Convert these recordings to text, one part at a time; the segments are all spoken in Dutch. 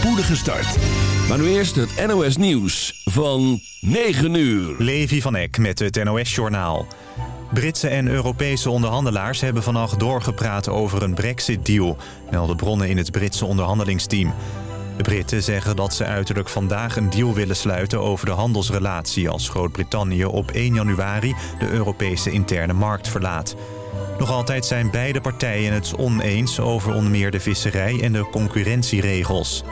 spoedige start. Maar nu eerst het NOS Nieuws van 9 uur. Levi van Eck met het NOS Journaal. Britse en Europese onderhandelaars hebben vannacht doorgepraat over een brexit-deal... melden bronnen in het Britse onderhandelingsteam. De Britten zeggen dat ze uiterlijk vandaag een deal willen sluiten... over de handelsrelatie als Groot-Brittannië op 1 januari... de Europese interne markt verlaat. Nog altijd zijn beide partijen het oneens over onder meer de visserij en de concurrentieregels.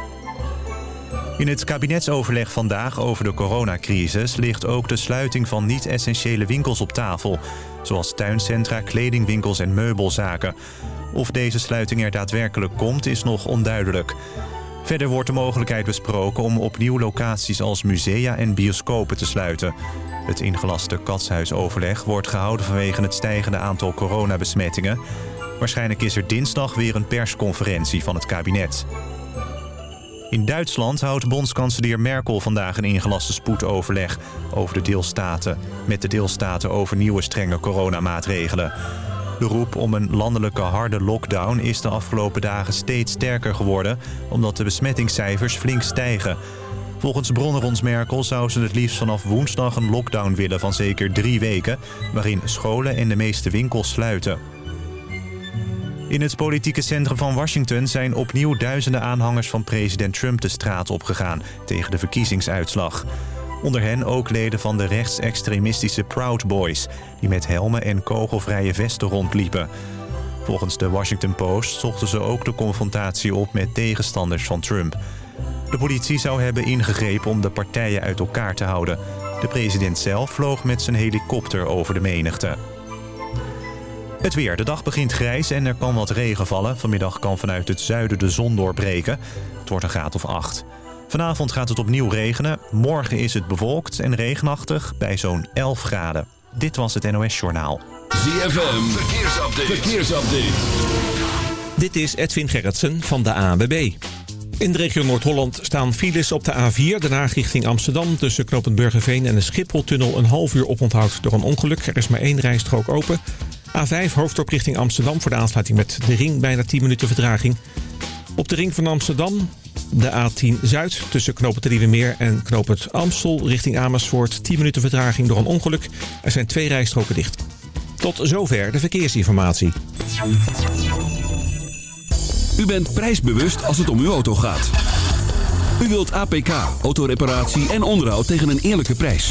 In het kabinetsoverleg vandaag over de coronacrisis... ligt ook de sluiting van niet-essentiële winkels op tafel... zoals tuincentra, kledingwinkels en meubelzaken. Of deze sluiting er daadwerkelijk komt, is nog onduidelijk. Verder wordt de mogelijkheid besproken om opnieuw locaties als musea en bioscopen te sluiten. Het ingelaste katshuisoverleg wordt gehouden vanwege het stijgende aantal coronabesmettingen. Waarschijnlijk is er dinsdag weer een persconferentie van het kabinet. In Duitsland houdt bondskanselier Merkel vandaag een ingelaste spoedoverleg over de deelstaten, met de deelstaten over nieuwe strenge coronamaatregelen. De roep om een landelijke harde lockdown is de afgelopen dagen steeds sterker geworden... omdat de besmettingscijfers flink stijgen. Volgens bronnen rond Merkel zou ze het liefst vanaf woensdag een lockdown willen van zeker drie weken... waarin scholen en de meeste winkels sluiten. In het politieke centrum van Washington zijn opnieuw duizenden aanhangers van president Trump de straat opgegaan tegen de verkiezingsuitslag. Onder hen ook leden van de rechtsextremistische Proud Boys... die met helmen en kogelvrije vesten rondliepen. Volgens de Washington Post zochten ze ook de confrontatie op met tegenstanders van Trump. De politie zou hebben ingegrepen om de partijen uit elkaar te houden. De president zelf vloog met zijn helikopter over de menigte. Het weer. De dag begint grijs en er kan wat regen vallen. Vanmiddag kan vanuit het zuiden de zon doorbreken. Het wordt een graad of 8. Vanavond gaat het opnieuw regenen. Morgen is het bewolkt en regenachtig bij zo'n 11 graden. Dit was het NOS Journaal. ZFM. Verkeersupdate. Verkeersupdate. Dit is Edwin Gerritsen van de ANWB. In de regio Noord-Holland staan files op de A4, de Haag richting Amsterdam... tussen knooppunt Burgerveen en de Schipholtunnel een half uur oponthoud door een ongeluk. Er is maar één rijstrook open. A5 hoofddorp richting Amsterdam voor de aansluiting met de ring, bijna 10 minuten vertraging. Op de ring van Amsterdam de A10 Zuid tussen knooppunt Nieuwemeer en knooppunt Amstel richting Amersfoort. 10 minuten vertraging door een ongeluk. Er zijn twee rijstroken dicht. Tot zover de verkeersinformatie. U bent prijsbewust als het om uw auto gaat. U wilt APK, autoreparatie en onderhoud tegen een eerlijke prijs.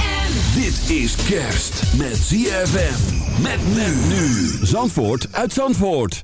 Dit is kerst met ZFM. Met men nu. Zandvoort uit Zandvoort.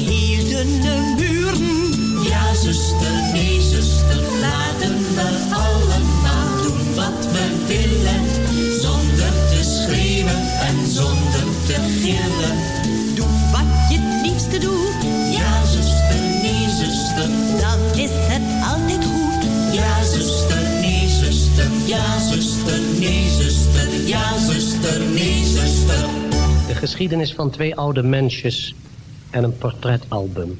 gillen. Doe wat je het liefste doet. Ja, zuster, nee. Dan is het altijd goed. Ja, zuster, nee, zuster. Ja, zuster, nee. Ja, zuster, nee. De geschiedenis van twee oude mensjes en een portretalbum.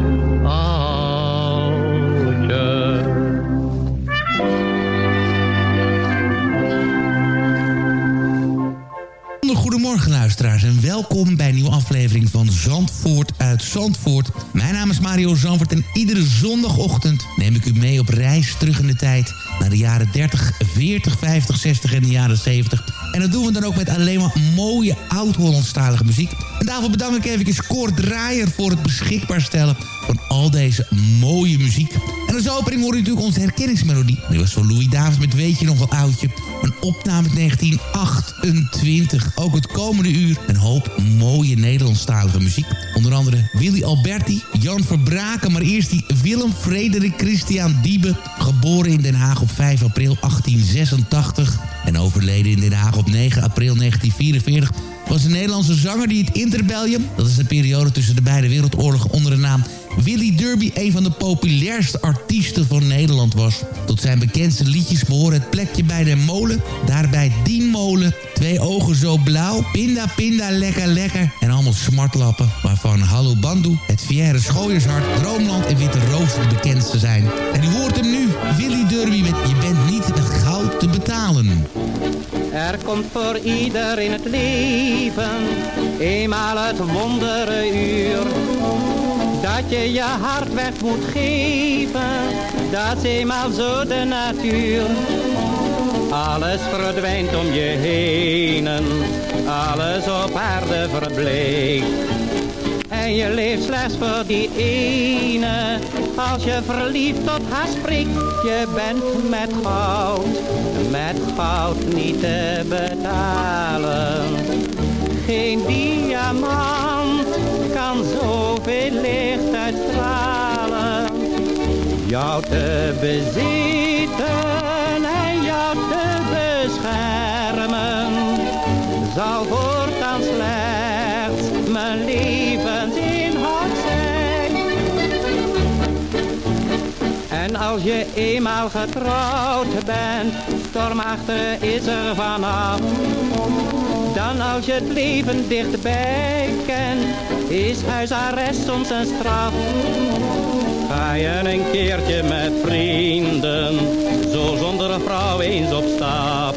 luisteraars en welkom bij een nieuwe aflevering van Zandvoort uit Zandvoort. Mijn naam is Mario Zandvoort en iedere zondagochtend neem ik u mee op reis terug in de tijd... naar de jaren 30, 40, 50, 60 en de jaren 70. En dat doen we dan ook met alleen maar mooie oud-Hollandstalige muziek. En daarvoor bedank ik even Kort Draaier voor het beschikbaar stellen van al deze mooie muziek. En als opening hoor je natuurlijk onze herkenningsmelodie. Die was van Louis Davis met Weet je nog wel oudje. Een opname uit 1928. Ook het komende uur een hoop mooie Nederlandstalige muziek. Onder andere Willy Alberti, Jan Verbraken... maar eerst die Willem Frederik Christian Diebe... geboren in Den Haag op 5 april 1886... en overleden in Den Haag op 9 april 1944 was een Nederlandse zanger die het Interbellium... dat is de periode tussen de beide wereldoorlogen onder de naam Willy Derby... een van de populairste artiesten van Nederland was. Tot zijn bekendste liedjes behoren het plekje bij de molen... daarbij die molen, twee ogen zo blauw... pinda pinda lekker lekker en allemaal smartlappen... waarvan Hallo Bandu, het Fière Schooiershart... Droomland en Witte Roos de bekendste zijn. En u hoort hem nu, Willy Derby met Je bent niet met goud te betalen. Er komt voor ieder in het leven eenmaal het wondere uur. Dat je je hart weg moet geven, dat is eenmaal zo de natuur. Alles verdwijnt om je heen, alles op aarde verbleekt. En je leeft slechts voor die ene, als je verliefd op haar spreekt. Je bent met goud, met goud niet te betalen. Geen diamant kan zoveel licht uitstralen. Jou te bezitten en jou te beschermen, zal voortaan als je eenmaal getrouwd bent, stormachtig is er vanaf. Dan als je het leven dichtbij kent, is huisarrest soms een straf. Ga je een keertje met vrienden, zo zonder vrouw eens op stap.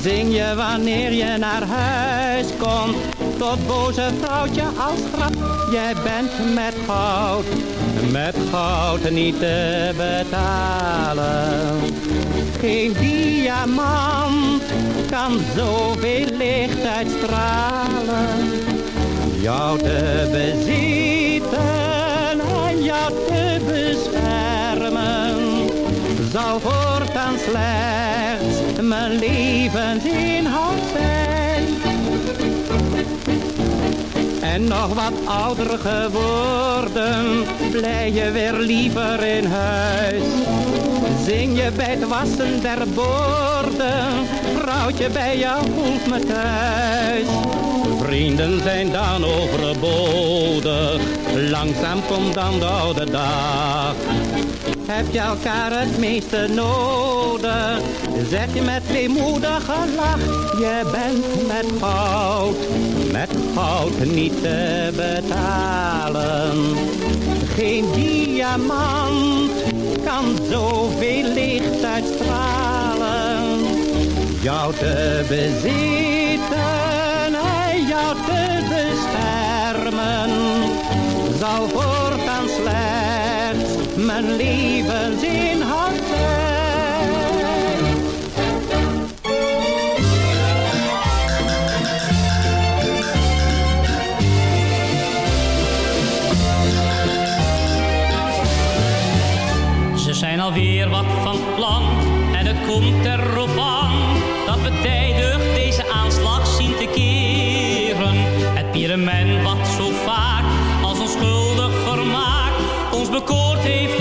Zing je wanneer je naar huis komt, tot boze vrouwtje als grap. Jij bent met goud, met goud niet te betalen. Geen diamant kan zoveel licht uitstralen. Jou te bezitten en jou te beschermen, zal voortaan slechts mijn levensinhoud En nog wat ouder geworden, blij je weer liever in huis. Zing je bij het wassen der borden, vrouwtje bij jou voelt me thuis. Vrienden zijn dan overbodig, langzaam komt dan de oude dag. Heb je elkaar het meeste nodig, zeg je met weemoedige lach. Je bent met goud, met goud niet te betalen. Geen diamant kan zoveel licht uitstralen. Jou te bezitten en jou te beschermen, zal voortaan slechts mijn levensinhoud zijn. Ze zijn alweer wat van plan en het komt erop aan dat we tijdig deze aanslag zien te keren. Het pyramid wat zo vaak als onschuldig vermaak ons bekoord heeft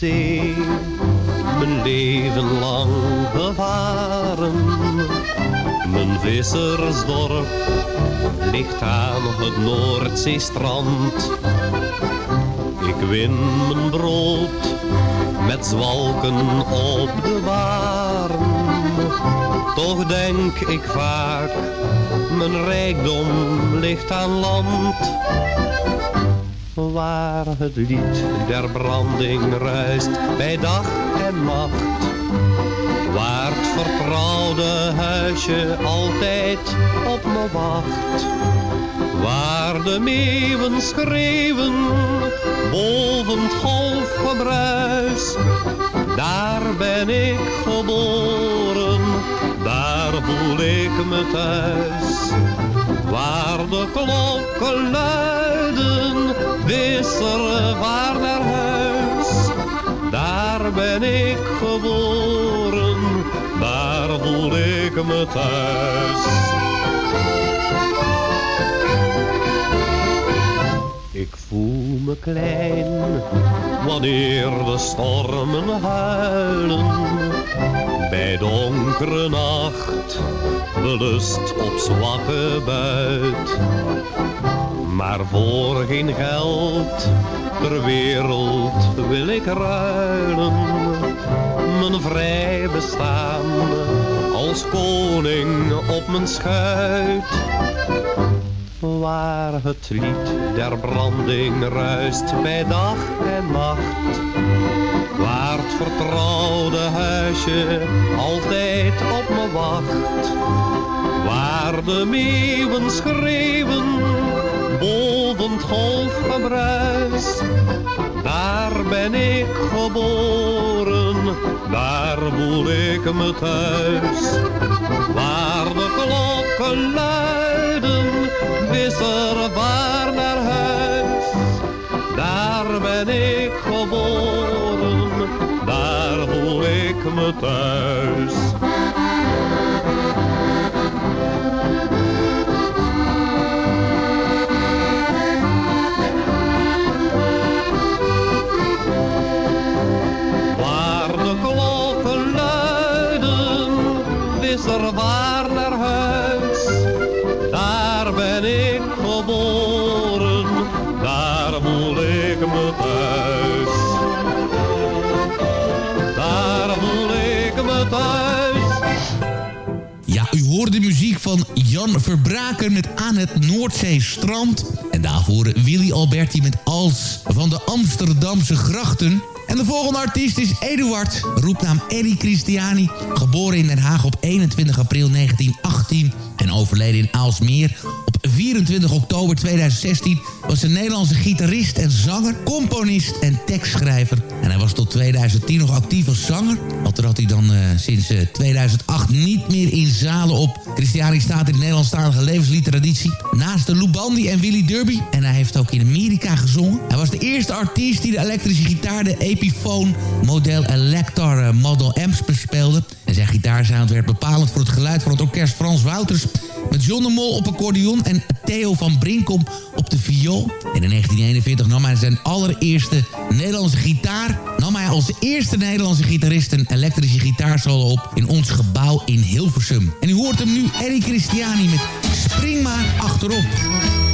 mijn leven lang gevaren. Mijn vissersdorp ligt aan het Noordzeestrand. Ik win mijn brood met zwalken op de baren. Toch denk ik vaak, mijn rijkdom ligt aan land. Waar het lied der branding ruist bij dag en nacht. Waar het vertrouwde huisje altijd op me wacht. Waar de meeuwen schreeuwen boven het golfgebruis. Daar ben ik geboren, daar voel ik me thuis. Waar de klokken luiden, wisseren waar naar huis. Daar ben ik geboren, daar voel ik me thuis. Ik voel me klein wanneer de stormen huilen. Bij donkere nacht, belust op zwakke buit. Maar voor geen geld ter wereld wil ik ruilen. Mijn vrij bestaan als koning op mijn schuit waar het lied der branding ruist bij dag en nacht. Waar het vertrouwde huisje altijd op me wacht. Waar de meeuwen schreeuwen boven het golfgebruis. Daar ben ik geboren, daar voel ik me thuis. Waar de klokken luiden, visser waar naar huis. Daar ben ik geboren, voel muziek van Jan Verbraken met Aan het Noordzeestrand. En daarvoor Willy Alberti met Als van de Amsterdamse Grachten. En de volgende artiest is Eduard, roepnaam Eddie Christiani. Geboren in Den Haag op 21 april 1918 en overleden in Aalsmeer 24 oktober 2016... was een Nederlandse gitarist en zanger, componist en tekstschrijver. En hij was tot 2010 nog actief als zanger. Al trad hij dan eh, sinds eh, 2008 niet meer in zalen op. Christiani staat in de Nederlandstalige levensliedtraditie. Naast de Lou Bandy en Willy Derby. En hij heeft ook in Amerika gezongen. Hij was de eerste artiest die de elektrische gitaar, de Epiphone model Electar eh, Model Amps bespeelde. En zijn gitaarsound werd bepalend voor het geluid van het orkest Frans Wouters... met John de Mol op accordeon en Theo van Brinkom op de viool. En in 1941 nam hij zijn allereerste Nederlandse gitaar... nam hij als eerste Nederlandse gitarist een elektrische gitaarsolo op... in ons gebouw in Hilversum. En u hoort hem nu, Eddie Christiani met Spring maar achterop.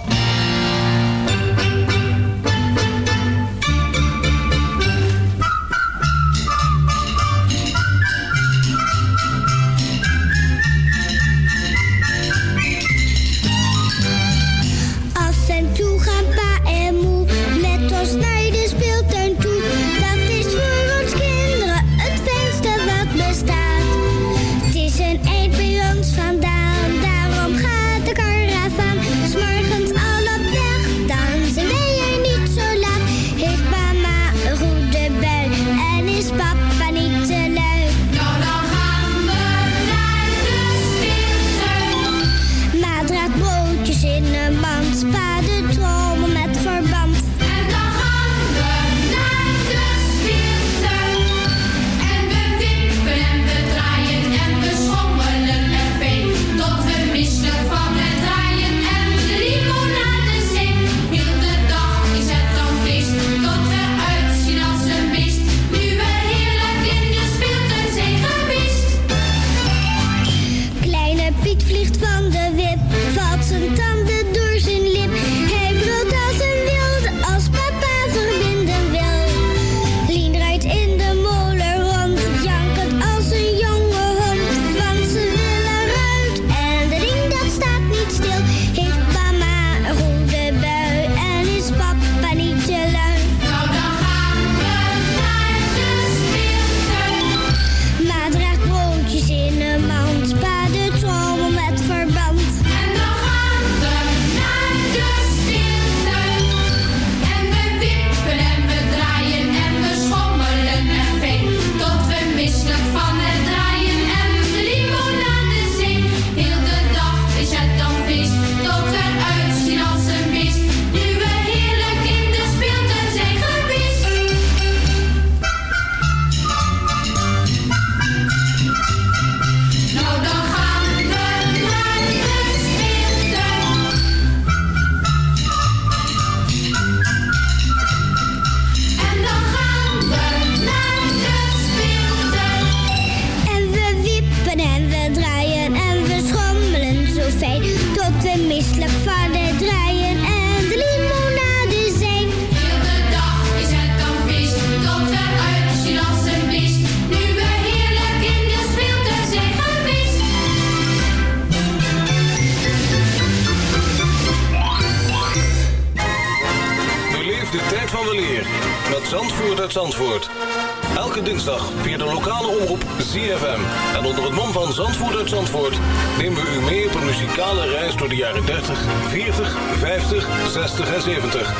Jaren 30, 40, 50, 60 en 70.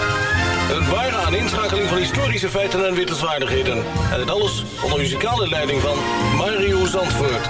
Een ware aaninschakeling van historische feiten en wittelswaardigheden. En het alles onder muzikale leiding van Mario Zandvoort.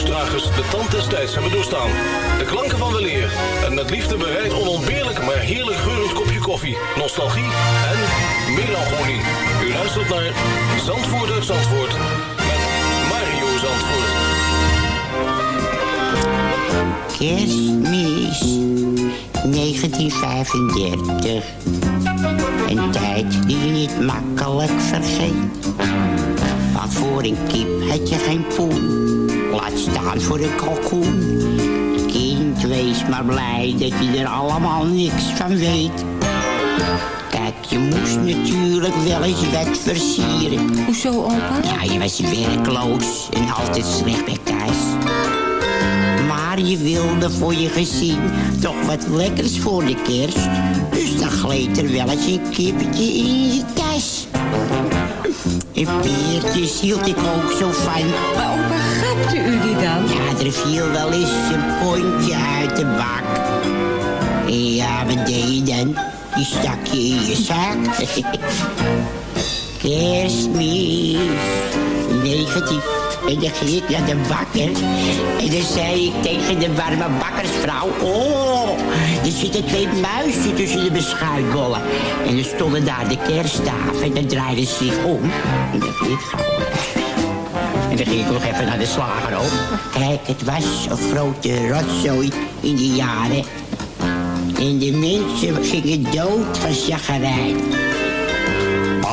De tand des tijds hebben doorstaan. De klanken van weleer en met liefde bereid onontbeerlijk maar heerlijk geurend kopje koffie, nostalgie en melancholie. U luistert naar Zandvoort uit Zandvoort met Mario Zandvoort. Kerstmis 1935. Een tijd die je niet makkelijk vergeet. Want voor een kip had je geen poen. Laat staan voor een kalkoen. Kind, wees maar blij dat je er allemaal niks van weet. Kijk, je moest natuurlijk wel eens wat versieren. Hoezo, opa? Ja, je was werkloos en altijd slecht bij thuis. Maar je wilde voor je gezin toch wat lekkers voor de kerst. Dus dan gleed er wel eens een kippetje in je tas. En peertjes hield ik ook zo van. Maar opa, gapte u die dan? Ja, er viel wel eens een pondje uit de bak. Ja, wat deed je dan? Die stak je in je zak. Kerstmis 19. En dan ging ik naar de bakker. En dan zei ik tegen de warme bakkersvrouw... Oh, er zitten twee muizen tussen de beschuitbollen. En er stonden daar de kersttafel. En dan draaide ze zich om. En dan ging ik gauw. En dan ging ik nog even naar de slager ook. Kijk, het was een grote rotzooi in die jaren. En de mensen gingen dood van chagrijn.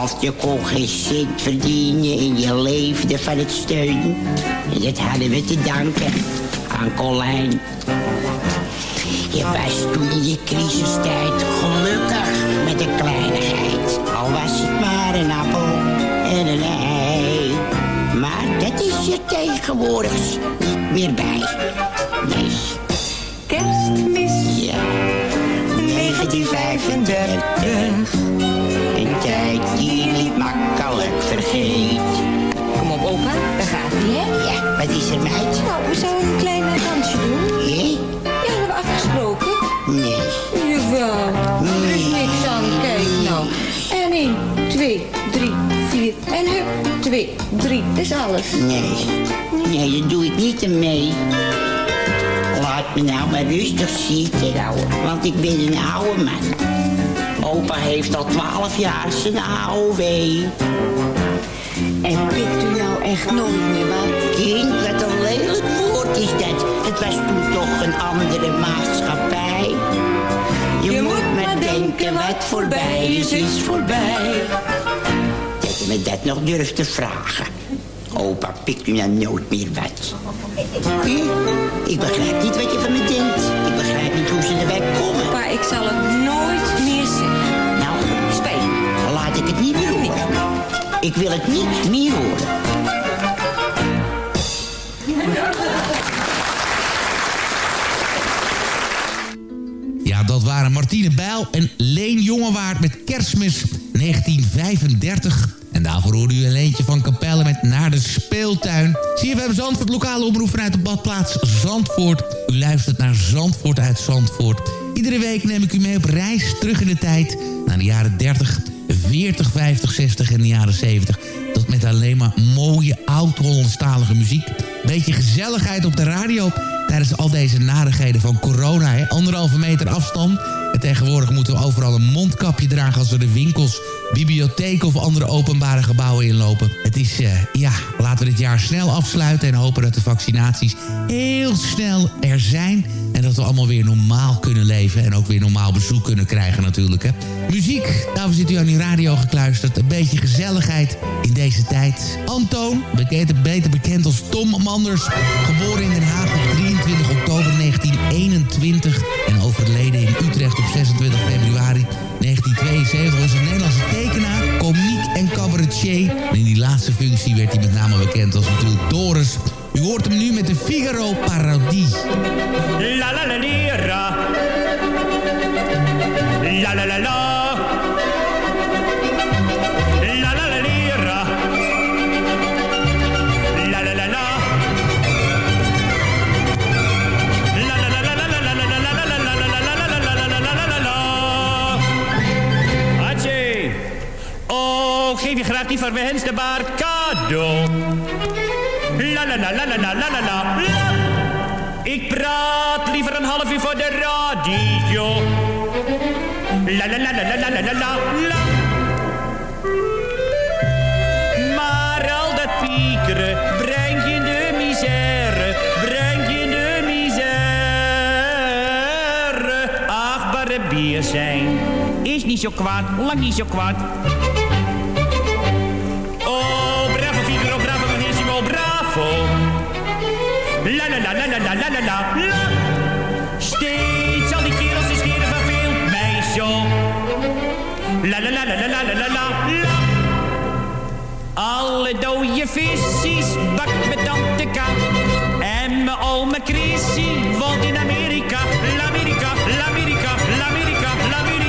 Of je kon geen cent verdienen en je leefde van het steunen. En dat hadden we te danken aan Colijn. Je was toen in je crisistijd gelukkig met een kleinigheid. Er tegenwoordig niet meer bij. Nee. Kerstmis Ja. 1935. Een tijd die je niet makkelijk vergeet. Kom op, opa. Daar gaat hij, hè? Ja, wat is er, meid? Nou, we 2, 3, 4. En hup, 2, 3. Dat is alles. Nee. Nee, dat doe ik niet mee. Laat me nou maar rustig zitten, want ik ben een oude man. Opa heeft al twaalf jaar zijn AOW. En pikt u nou echt nooit meer wat? Kind, wat een lelijk woord is dat. Het was toen toch een andere maatschappij. Je, moet maar denken, wat voorbij is, is voorbij. Dat je me dat nog durft te vragen. Opa, pikt u nou nooit meer wat? Ik begrijp niet wat je van me denkt. Ik begrijp niet hoe ze erbij komen. Maar ik zal het nooit meer zeggen. Nou, spijt. Laat ik het niet meer horen. Ik wil het niet meer horen. Waren Martine Bijl en Leen Jongewaard met kerstmis 1935. En daarvoor hoorde u een leentje van Capelle met Naar de Speeltuin. CFM Zandvoort, lokale omroep vanuit de badplaats Zandvoort. U luistert naar Zandvoort uit Zandvoort. Iedere week neem ik u mee op reis terug in de tijd... naar de jaren 30, 40, 50, 60 en de jaren 70. Dat met alleen maar mooie oud-Hollandstalige muziek. Beetje gezelligheid op de radio tijdens al deze narigheden van corona. Hè? Anderhalve meter afstand. En tegenwoordig moeten we overal een mondkapje dragen... als we de winkels, bibliotheken of andere openbare gebouwen inlopen. Het is, eh, ja, laten we dit jaar snel afsluiten... en hopen dat de vaccinaties heel snel er zijn... en dat we allemaal weer normaal kunnen leven... en ook weer normaal bezoek kunnen krijgen natuurlijk. Hè? Muziek, daarvoor zit u aan die radio gekluisterd. Een beetje gezelligheid in deze tijd. Antoon, beter bekend als Tom Manders... geboren in Den Haag op 23 op 26 februari 1972 was een Nederlandse tekenaar, komiek en cabaretier. En in die laatste functie werd hij met name bekend als natuurlijk Doris. U hoort hem nu met de Figaro Parodie. La la. La la la la. La die verwenste baard cadeau. La la la la la la la la. Ik praat liever een half uur voor de radio. La la la la la la la la. Maar al dat piekeren brengt je de misère, brengt je de misère. Ach, bier zijn is niet zo kwaad, lang niet zo kwaad. La la la la la. Steeds al die kerels die scheren van veel meisje. La la la la la la la la la. Alle dode visjes bakt met tante K. En mijn oma Chrissy woont in Amerika. L'Amerika, l'Amerika, l'Amerika, l'Amerika.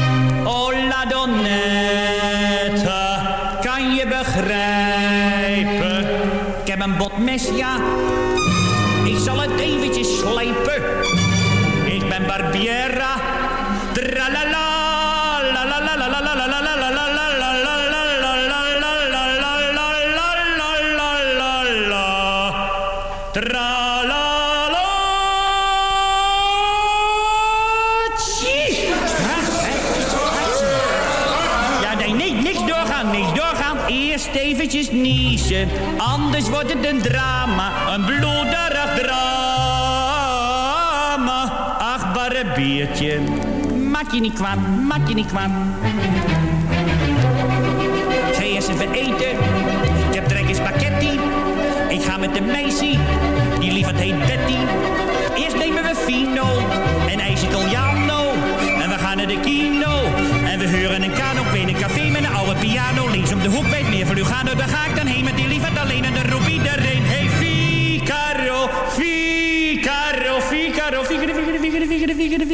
Oh la donnette, kan je begrijpen? Ik heb een botmes, ja. Anders wordt het een drama. Een bloederig drama. Ach, barre biertje, maak je niet kwaad, maak je niet kwaad. Ga eerst even eten, ik heb trek in spaghetti. Ik ga met de meisje, die lief heet Betty. Eerst nemen we Fino en ijs Italiano. En we gaan naar de kino. En we huren een kano in een café met een oude piano. Links om de hoek bij het meer van Lugano. Daar ga ik dan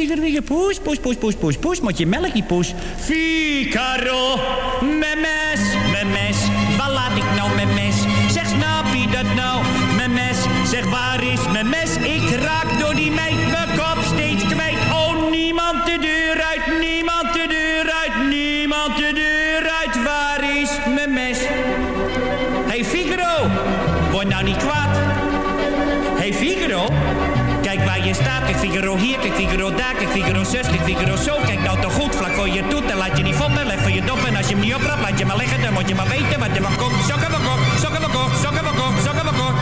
Figaro. Poes, poes, poes, poes, poes, poes. Moet je melk die poes. Figaro, mijn mes, mijn mes. Waar laat ik nou mijn mes? Zeg, snap je dat nou? Mijn mes, zeg, waar is mijn mes? Ik raak door die meid mijn kop steeds kwijt. Oh, niemand de deur uit, niemand de deur uit, niemand de deur waar je staat. Kijk Figaro hier, kijk Figaro daar, kijk Figaro zus, kijk Figaro zo. Kijk nou toch goed, vlak voor je toet en laat je niet foppen. Leg voor je dop en als je hem niet oprapt, laat je maar liggen. Dan moet je maar weten wat er van komt. Sokken we kort, sokken we kort, sokken we kort, sokken we kort.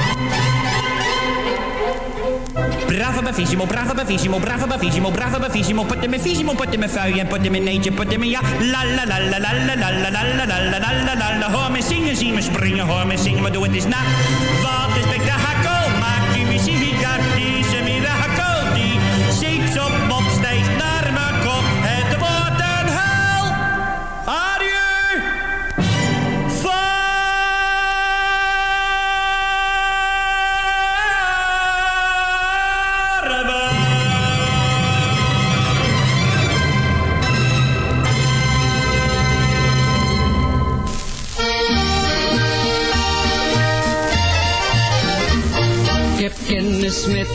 Bravo bravissimo, bravo bravissimo, bravo bravissimo, bravo bravissimo. Potte me fissimo, potte me fui en potte me potte me ja. La la la la la la la la la la la la la la la la. Me springen, hoor me zingen, doe het eens na. Wat is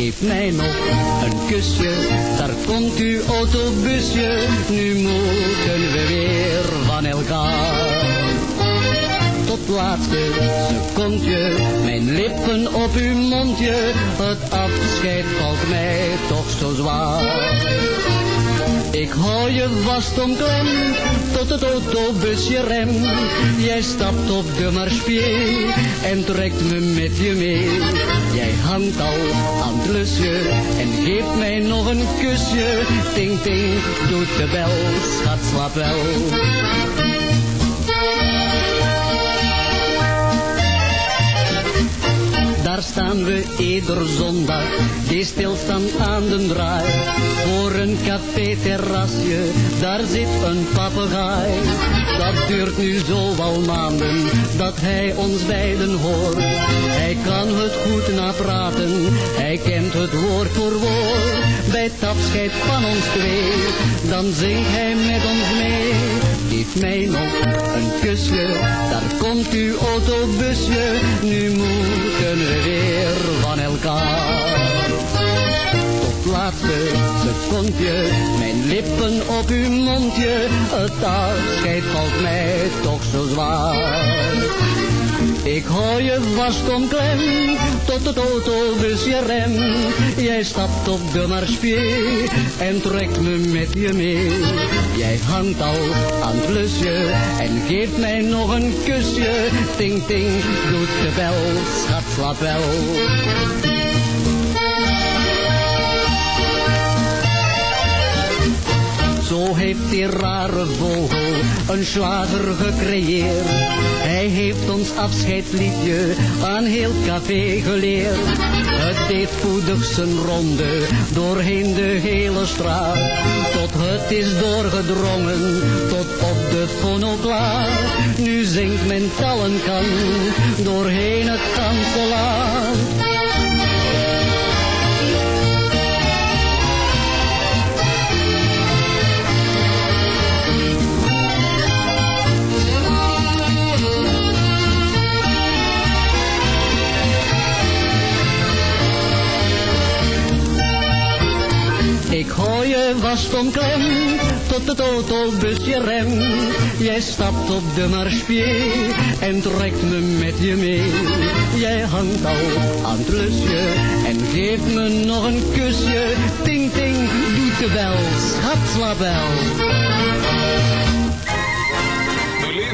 Geef mij nog een kusje, daar komt uw autobusje, nu moeten we weer van elkaar. Tot laatste secondje, mijn lippen op uw mondje, het afscheid valt mij toch zo zwaar. Ik hou je vast omklemd tot het autobusje rem. Jij stapt op de marspier en trekt me met je mee. Jij hangt al aan het lusje en geeft mij nog een kusje. Ting ting doet de bel, schat slaap wel. Daar staan we ieder zondag, die stilstaan aan de draai. Voor een café-terrasje, daar zit een papegaai. Dat duurt nu zo al maanden, dat hij ons beiden hoort. Hij kan het goed napraten, hij kent het woord voor woord. Bij het afscheid van ons twee, dan zingt hij met ons mee. Geef mij nog een kusje, daar komt uw autobusje. Nu moeten we weer van elkaar. Tot laatste secondje, mijn lippen op uw mondje. Het afscheid valt mij toch zo zwaar. Ik hou je vast omklemd tot het autobusje rem. Jij stapt op de marspier en trekt me met je mee. Jij hangt al aan het lusje en geeft mij nog een kusje. Ting ting doet de bel, schat slaap wel. Zo heeft die rare vogel een slager gecreëerd. Hij heeft ons afscheidsliedje aan heel café geleerd. Het deed voedig zijn ronde doorheen de hele straat. Tot het is doorgedrongen tot op de fonoplaat. Nu zingt men tallenkan doorheen het kanselaar. Vast omklemd tot het autobusje rem. Jij stapt op de marspier en trekt me met je mee. Jij hangt al aan het lusje en geeft me nog een kusje. Ting ting doet de bel, schat slaap wel.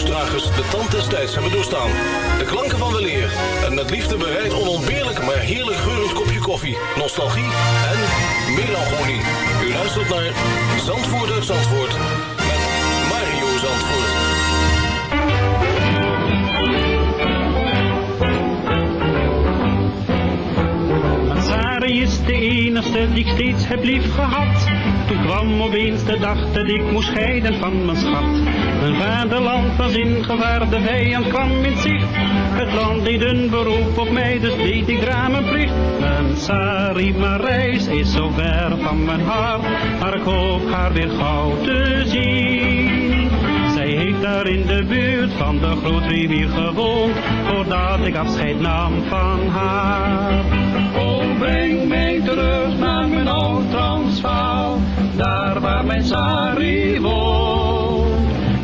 De tand des tijds hebben doorstaan. De klanken van weleer en met liefde bereid onontbeerlijk maar heerlijk geurend kopje koffie, nostalgie en melancholie. U luistert naar Zandvoort uit Zandvoort met Mario Zandvoort. Sari is de enige die ik steeds heb lief gehad. Toen kwam opeens de dag dat ik moest scheiden van mijn schat. Mijn vaderland was in gevaar, de vijand kwam in zicht. Het land deed een beroep op mij, dus deed ik raam mijn plicht. Mijn Sari Marijs is zo ver van mijn hart, maar ik hoop haar weer gauw te zien. Zij heeft daar in de buurt van de grootrivier gewoond, voordat ik afscheid nam van haar. Oh, breng mij terug naar mijn oud Transvaal, daar waar mijn Sari woont.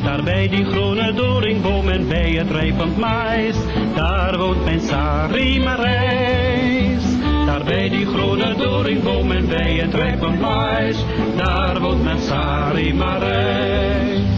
Daar bij die groene doringboom en bij het rijpend mais. Daar woont mijn Sari Marijs. Daar bij die groene doringboom en bij het rijpend mais. Daar woont mijn Sari Marijs.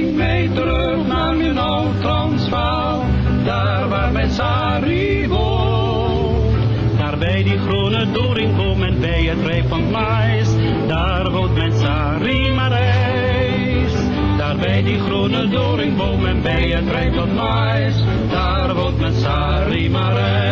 Terug naar mijn oud Transvaal, daar waar mijn Sari woont. Daar bij die groene doringboom en bij het rijp van mais, daar woont mijn Sari Marijs. Daar bij die groene doringboom en bij het rijp van mais, daar woont mijn Sari Marijs.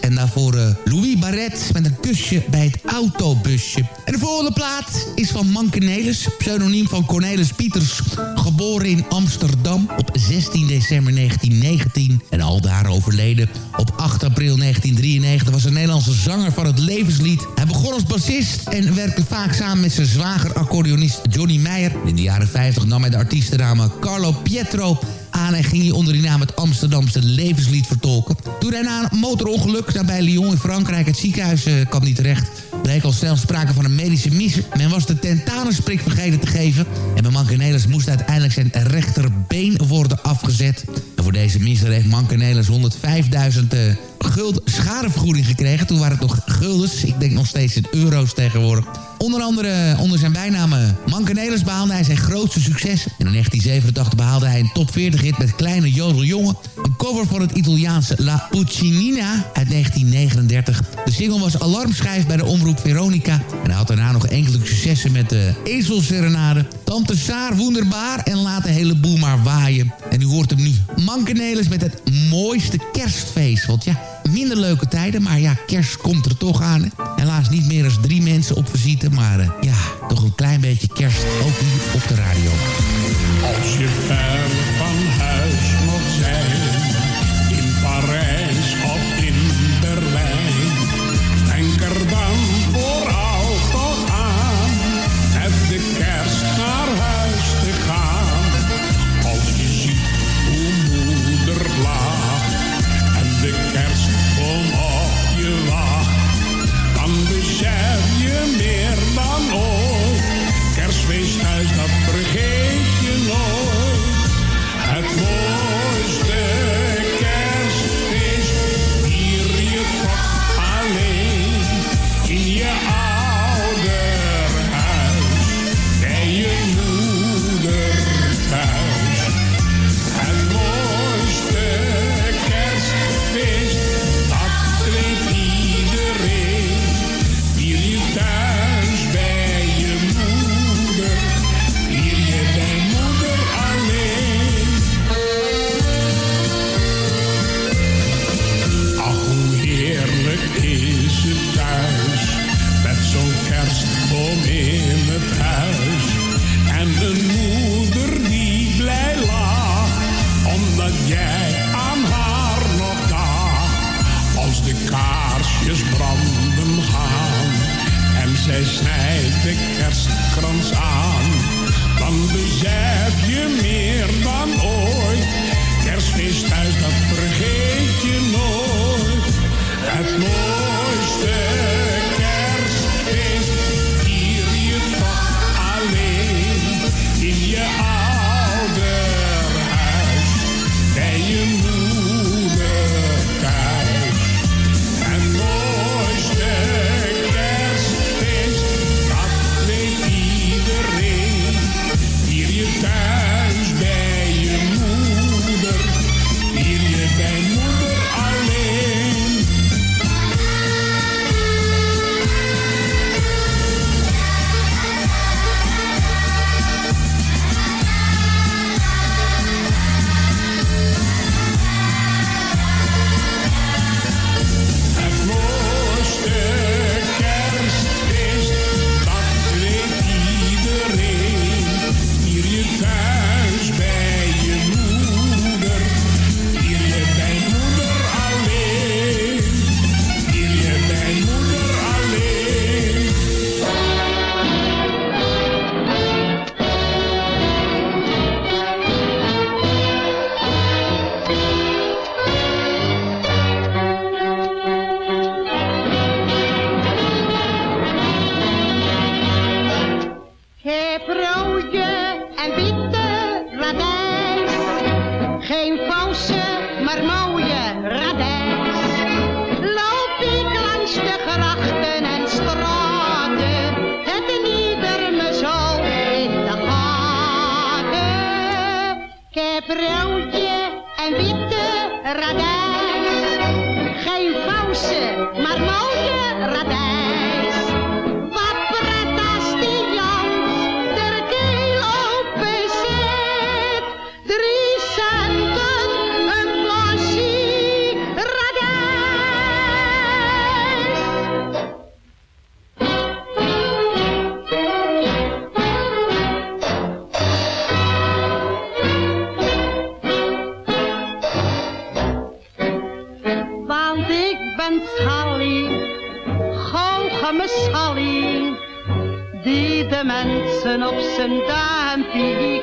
En daarvoor eh, Louis Barret met een kusje bij het autobusje. En de volgende plaat is van Manke Nelis, pseudoniem van Cornelis Pieters. Geboren in Amsterdam op 16 december 1919 en al daar overleden op 8 april 1993... was een Nederlandse zanger van het levenslied. Hij begon als bassist en werkte vaak samen met zijn zwager accordeonist Johnny Meijer. In de jaren 50 nam hij de artiestennamen Carlo Pietro en ging hij onder die naam het Amsterdamse levenslied vertolken. Toen hij na een motorongeluk nabij Lyon in Frankrijk het ziekenhuis eh, kwam niet terecht... bleek al snel sprake van een medische miser. Men was de tentanusprik vergeten te geven... en bij Mankenelis moest uiteindelijk zijn rechterbeen worden afgezet. Voor deze miser heeft Mankenelis 105.000 uh, gulden schadevergoeding gekregen. Toen waren het nog guldens, ik denk nog steeds in euro's tegenwoordig... Onder andere onder zijn bijnaam Mankenelis behaalde hij zijn grootste succes. In 1987 behaalde hij een top 40 hit met Kleine Jodeljongen. Een cover van het Italiaanse La Puccinina uit 1939. De single was alarmschijf bij de omroep Veronica. En hij had daarna nog enkele successen met de Ezelserenade... Tante Saar Wonderbaar en laat de hele boel maar waaien. En u hoort hem nu. Mankenelis met het mooiste kerstfeest. Want ja, minder leuke tijden, maar ja, kerst komt er toch aan. Helaas niet meer dan drie mensen op visite, maar uh, ja, toch een klein beetje kerst, ook hier op de radio. Als je ver van huis moet zijn, tussen duimpje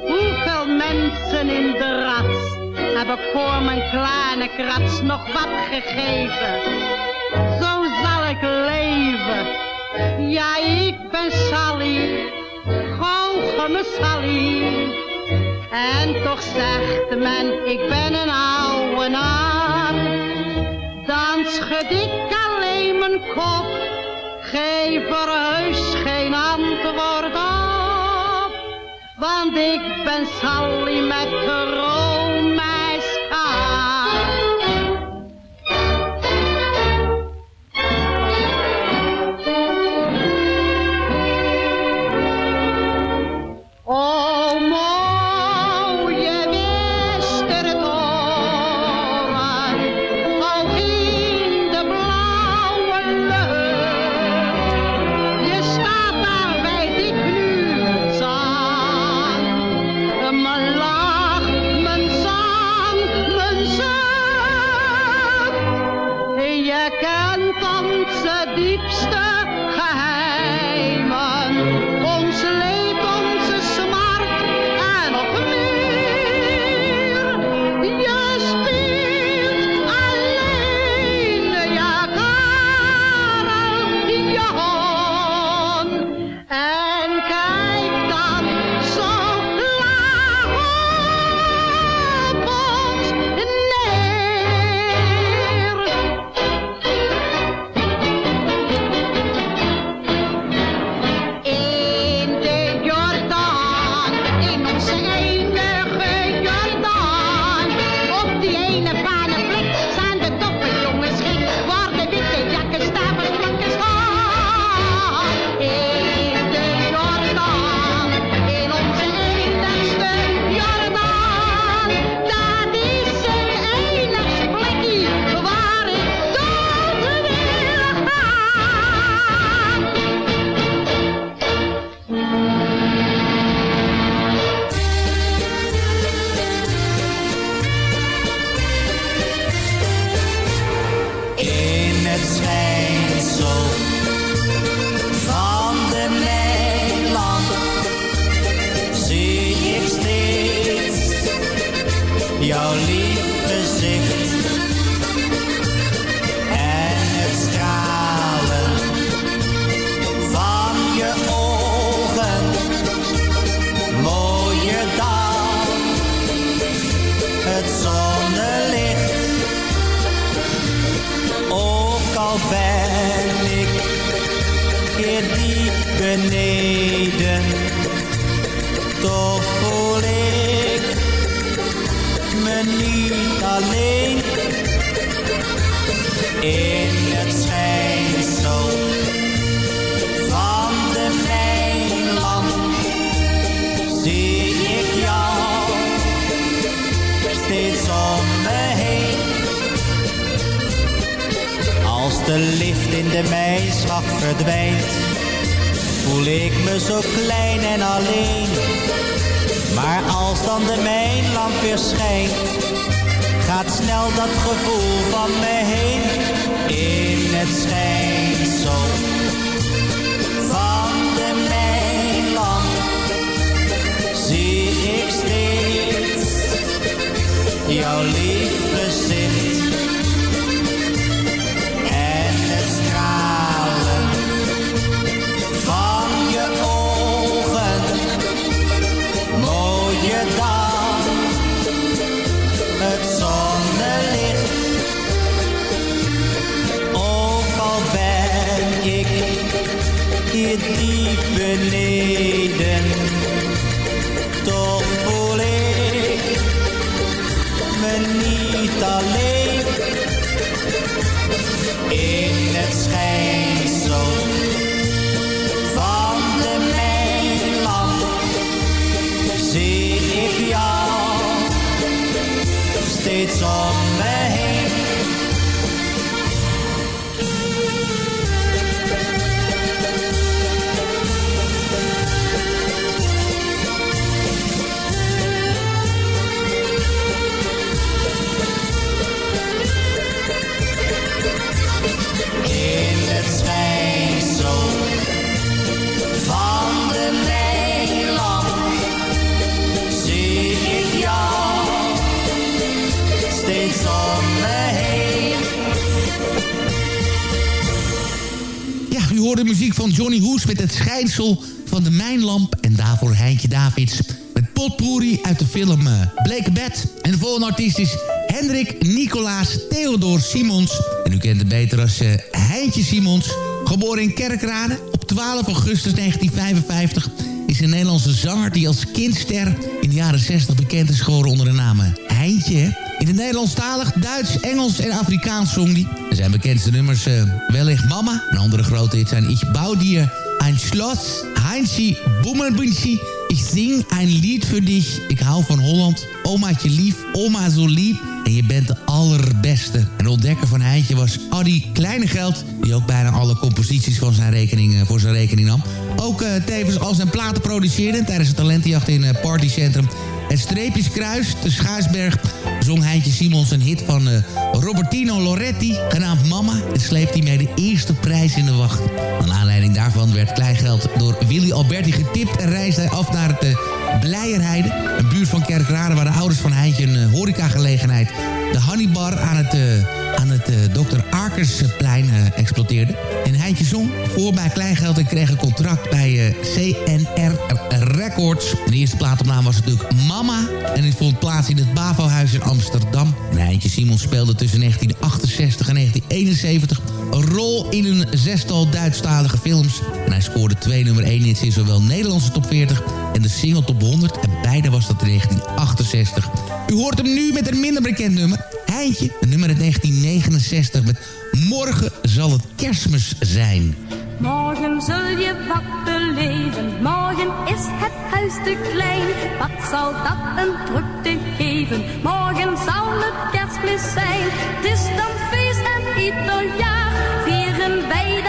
Hoeveel mensen in de rat hebben ik voor mijn kleine krats nog wat gegeven. Zo zal ik leven. Ja, ik ben Sally, goocheme Sally. En toch zegt men, ik ben een oude naam. Dan schud ik alleen mijn kop Gee verhuis, geen antwoord op, want ik ben Sally met de. Voel ik me zo klein en alleen. Maar als dan de mijnlamp weer schijnt, gaat snel dat gevoel van me heen. In het schijnsel van de mijnlamp zie ik steeds jouw lief beneden, toch voel ik me niet alleen. Ja, u hoort de muziek van Johnny Hoes met het schijnsel van de mijnlamp. En daarvoor Heintje Davids met potpourri uit de film uh, Blake Bed. En de volgende artiest is Hendrik Nicolaas Theodor Simons. En u kent hem beter als uh, Heintje Simons. Geboren in Kerkrade op 12 augustus 1955 is een Nederlandse zanger die als kindster in de jaren 60 bekend is geworden onder de naam Heintje. hè? In het Nederlandstalig, Duits, Engels en Afrikaans zong die. Zijn bekendste nummers uh, Wellicht Mama. Een andere grote hit zijn Ich bouw dir ein Schloss, Heinzi Bummelbunchi. Ik zing een lied voor dich. Ik hou van Holland. Omaatje lief, oma zo lief. En je bent de allerbeste. En de ontdekker van Heintje was Adi Kleinegeld. Die ook bijna alle composities van zijn rekening, eh, voor zijn rekening nam. Ook eh, tevens al zijn platen produceerde tijdens de talentenjacht in het Partycentrum. Het Streepjeskruis te Schaarsberg zong Heintje Simons een hit van Robertino Loretti, genaamd Mama. En sleept hij mee de eerste prijs in de wacht. Aan aanleiding daarvan werd Kleingeld door Willy Alberti getipt... en reisde hij af naar het uh, Blijerheide, een buurt van Kerkrade... waar de ouders van Heintje een uh, horecagelegenheid... de Honeybar aan het, uh, aan het Dr. Arkersplein exploiteerde. En Heintje zong voor bij Kleingeld en kreeg een contract bij CNR Records. De eerste plaatopname was natuurlijk Mama... en die vond plaats in het Bavo-huis in Amsterdam. En Heintje Simons speelde tussen 1968 en 1971 een rol in een zestal Duitsstalige films. En hij scoorde twee nummer 1 hits in zowel Nederlandse top 40 en de single top 100. En beide was dat in 1968. U hoort hem nu met een minder bekend nummer. Heintje, een nummer uit 1969 met Morgen zal het kerstmis zijn. Morgen zul je wat beleven, morgen is het huis te klein. Wat zal dat een drukte geven, morgen zal het kerstmis zijn. Het is dan feest en ieder jaar vieren wij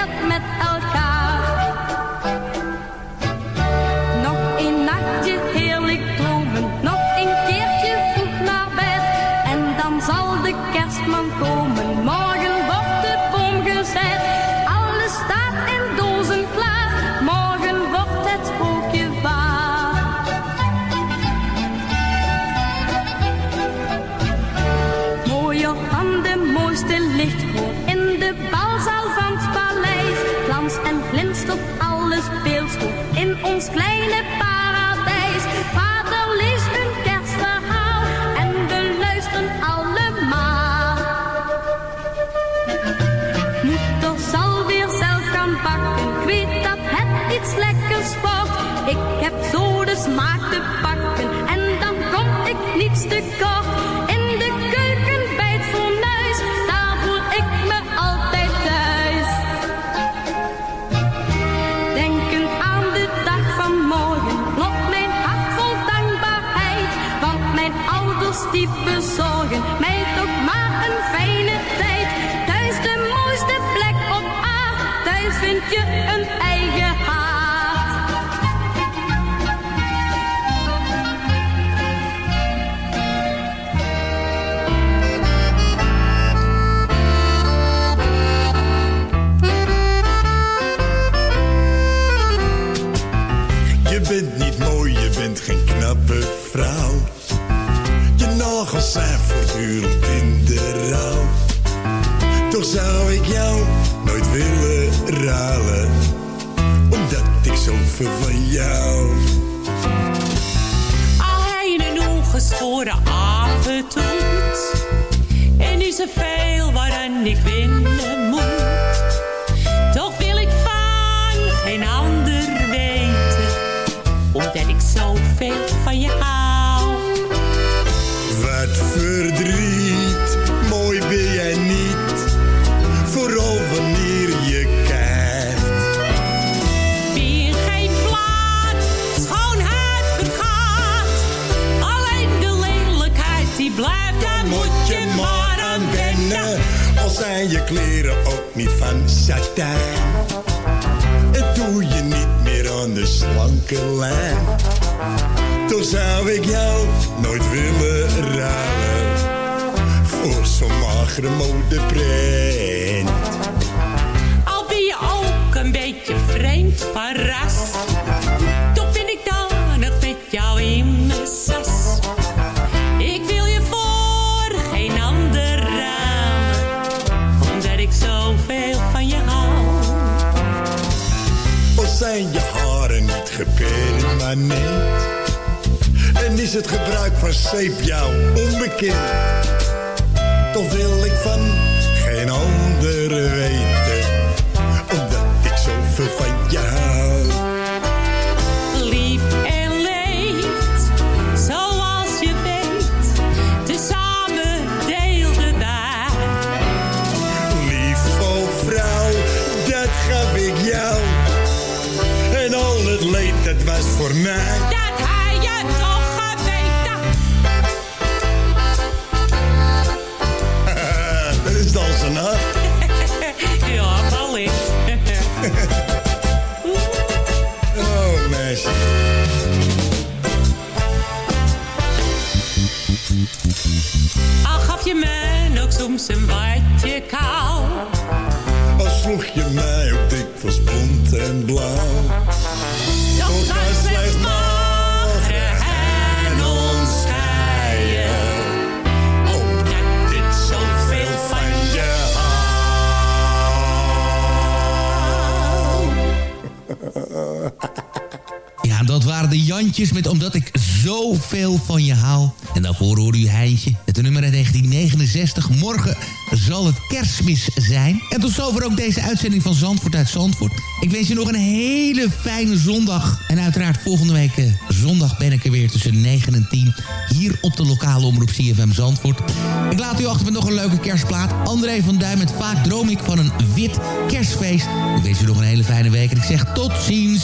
Er veel waaraan ik winnen satijn. En doe je niet meer aan de slanke lijn. Toch zou ik jou nooit willen ruilen. Voor zo'n magere modeprint. Al ben je ook een beetje vreemd van. En is het gebruik van zeep jou onbekend. Toch wil ik van geen ander weten. Watje kou. Al sloeg je mij ook dikwijls bont en blauw. Toch was slechts morgen en ons scheiden. Omdat ik zoveel van je Ja, dat waren de Jantjes met Omdat ik zoveel van je hou. En daarvoor hoorde u Heintje met de nummer uit 1969. Morgen zal het kerstmis zijn. En tot zover ook deze uitzending van Zandvoort uit Zandvoort. Ik wens je nog een hele fijne zondag. En uiteraard volgende week eh, zondag ben ik er weer tussen 9 en 10. Hier op de lokale omroep CFM Zandvoort. Ik laat u achter met nog een leuke kerstplaat. André van Duin met Vaak droom ik van een wit kerstfeest. Ik wens u nog een hele fijne week. En ik zeg tot ziens.